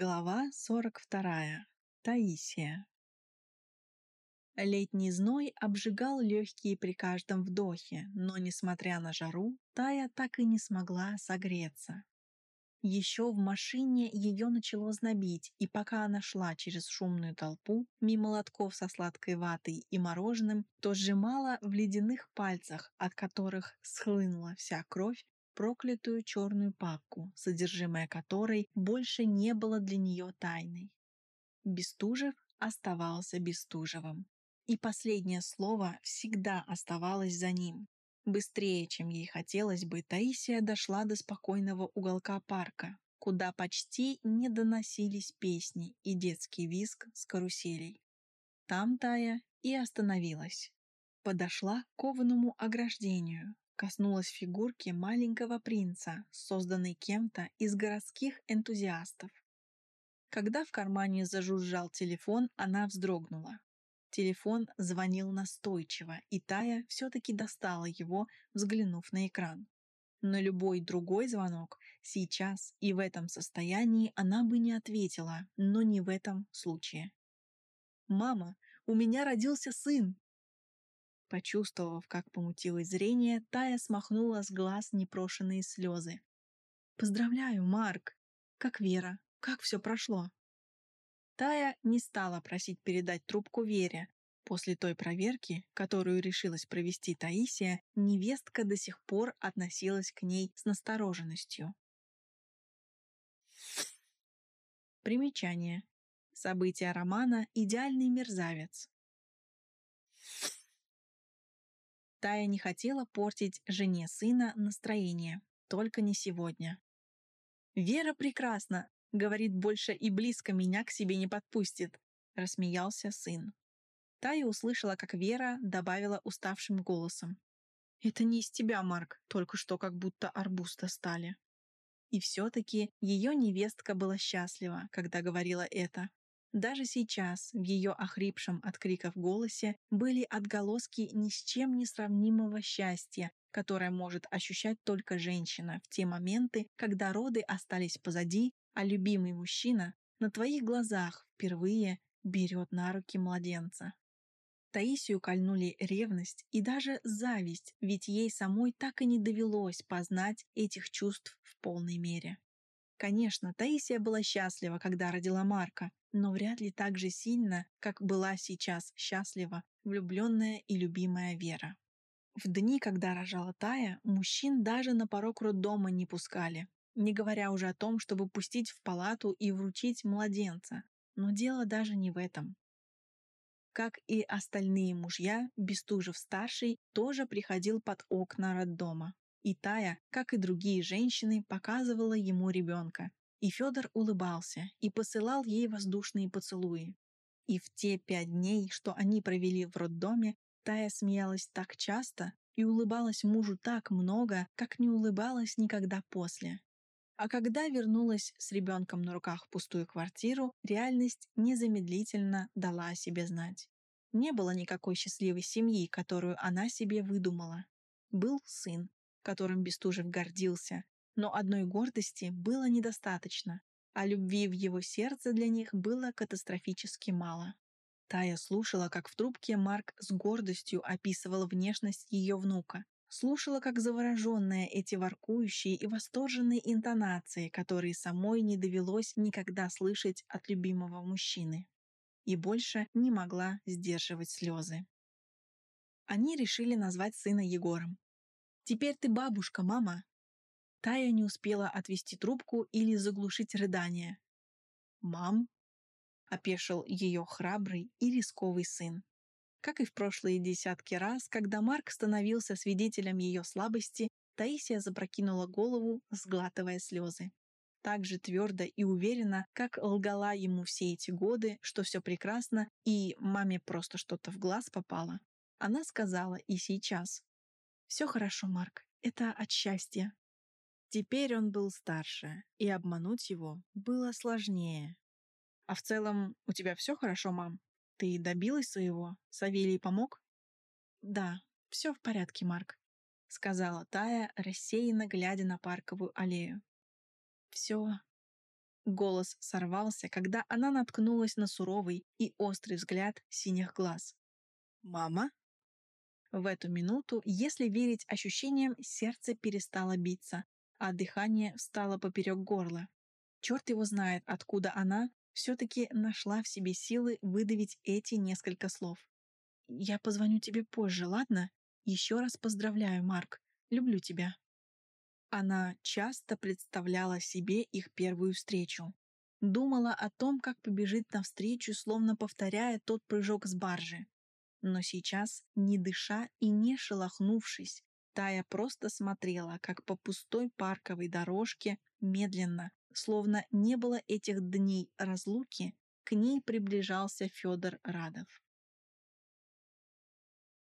Глава 42. Таисия. Летний зной обжигал легкие при каждом вдохе, но, несмотря на жару, Тая так и не смогла согреться. Еще в машине ее начало знобить, и пока она шла через шумную толпу, мимо лотков со сладкой ватой и мороженым, то сжимала в ледяных пальцах, от которых схлынула вся кровь, проклятую черную папку, содержимое которой больше не было для нее тайной. Бестужев оставался Бестужевым. И последнее слово всегда оставалось за ним. Быстрее, чем ей хотелось бы, Таисия дошла до спокойного уголка парка, куда почти не доносились песни и детский визг с каруселей. Там Тая и остановилась. Подошла к кованому ограждению, коснулась фигурки маленького принца, созданной кем-то из городских энтузиастов. Когда в кармане зажужжал телефон, она вздрогнула. Телефон звонил настойчиво, и Тая все-таки достала его, взглянув на экран. На любой другой звонок сейчас и в этом состоянии она бы не ответила, но не в этом случае. «Мама, у меня родился сын!» Почувствовав, как помутилось зрение, Тая смахнула с глаз непрошенные слезы. «Поздравляю, Марк! Как Вера? Как все прошло?» Тая не стала просить передать трубку Вере. После той проверки, которую решилась провести Таисия, невестка до сих пор относилась к ней с настороженностью. Примечание. События романа «Идеальный мерзавец». Тая не хотела портить жене сына настроение, только не сегодня. «Вера прекрасна!» — говорит, больше и близко меня к себе не подпустит, — рассмеялся сын. Тая услышала, как Вера добавила уставшим голосом. «Это не из тебя, Марк, только что как будто арбуз достали». И все-таки ее невестка была счастлива, когда говорила это. Даже сейчас в ее охрипшем от криков голосе были отголоски ни с чем не сравнимого счастья, которое может ощущать только женщина в те моменты, когда роды остались позади, а любимый мужчина на твоих глазах впервые берет на руки младенца. Таисию кольнули ревность и даже зависть, ведь ей самой так и не довелось познать этих чувств в полной мере. Конечно, Таисия была счастлива, когда родила Марка, но вряд ли так же сильно, как была сейчас счастлива влюбленная и любимая Вера. В дни, когда рожала Тая, мужчин даже на порог роддома не пускали, не говоря уже о том, чтобы пустить в палату и вручить младенца. Но дело даже не в этом. Как и остальные мужья, Бестужев-старший тоже приходил под окна роддома. И Тая, как и другие женщины, показывала ему ребенка, и Федор улыбался и посылал ей воздушные поцелуи. И в те пять дней, что они провели в роддоме, Тая смеялась так часто и улыбалась мужу так много, как не улыбалась никогда после. А когда вернулась с ребенком на руках в пустую квартиру, реальность незамедлительно дала о себе знать. Не было никакой счастливой семьи, которую она себе выдумала. Был сын, которым Бестужев гордился, но одной гордости было недостаточно, а любви в его сердце для них было катастрофически мало. Тая слушала, как в трубке Марк с гордостью описывал внешность ее внука, слушала, как завороженная эти воркующие и восторженные интонации, которые самой не довелось никогда слышать от любимого мужчины. И больше не могла сдерживать слезы. Они решили назвать сына Егором. «Теперь ты бабушка, мама», Тая не успела отвести трубку или заглушить рыдание. «Мам?» — опешил ее храбрый и рисковый сын. Как и в прошлые десятки раз, когда Марк становился свидетелем ее слабости, Таисия запрокинула голову, сглатывая слезы. Так же твердо и уверенно, как лгала ему все эти годы, что все прекрасно и маме просто что-то в глаз попало, она сказала и сейчас. «Все хорошо, Марк, это от счастья, Теперь он был старше, и обмануть его было сложнее. «А в целом, у тебя все хорошо, мам? Ты добилась своего? Савелий помог?» «Да, все в порядке, Марк», — сказала Тая, рассеянно глядя на парковую аллею. «Все Голос сорвался, когда она наткнулась на суровый и острый взгляд синих глаз. «Мама?» В эту минуту, если верить ощущениям, сердце перестало биться, а дыхание встало поперек горла. Черт его знает, откуда она все-таки нашла в себе силы выдавить эти несколько слов. «Я позвоню тебе позже, ладно? Еще раз поздравляю, Марк. Люблю тебя». Она часто представляла себе их первую встречу. Думала о том, как побежит навстречу, словно повторяя тот прыжок с баржи. Но сейчас, не дыша и не шелохнувшись, Тая просто смотрела, как по пустой парковой дорожке медленно, словно не было этих дней разлуки, к ней приближался Федор Радов.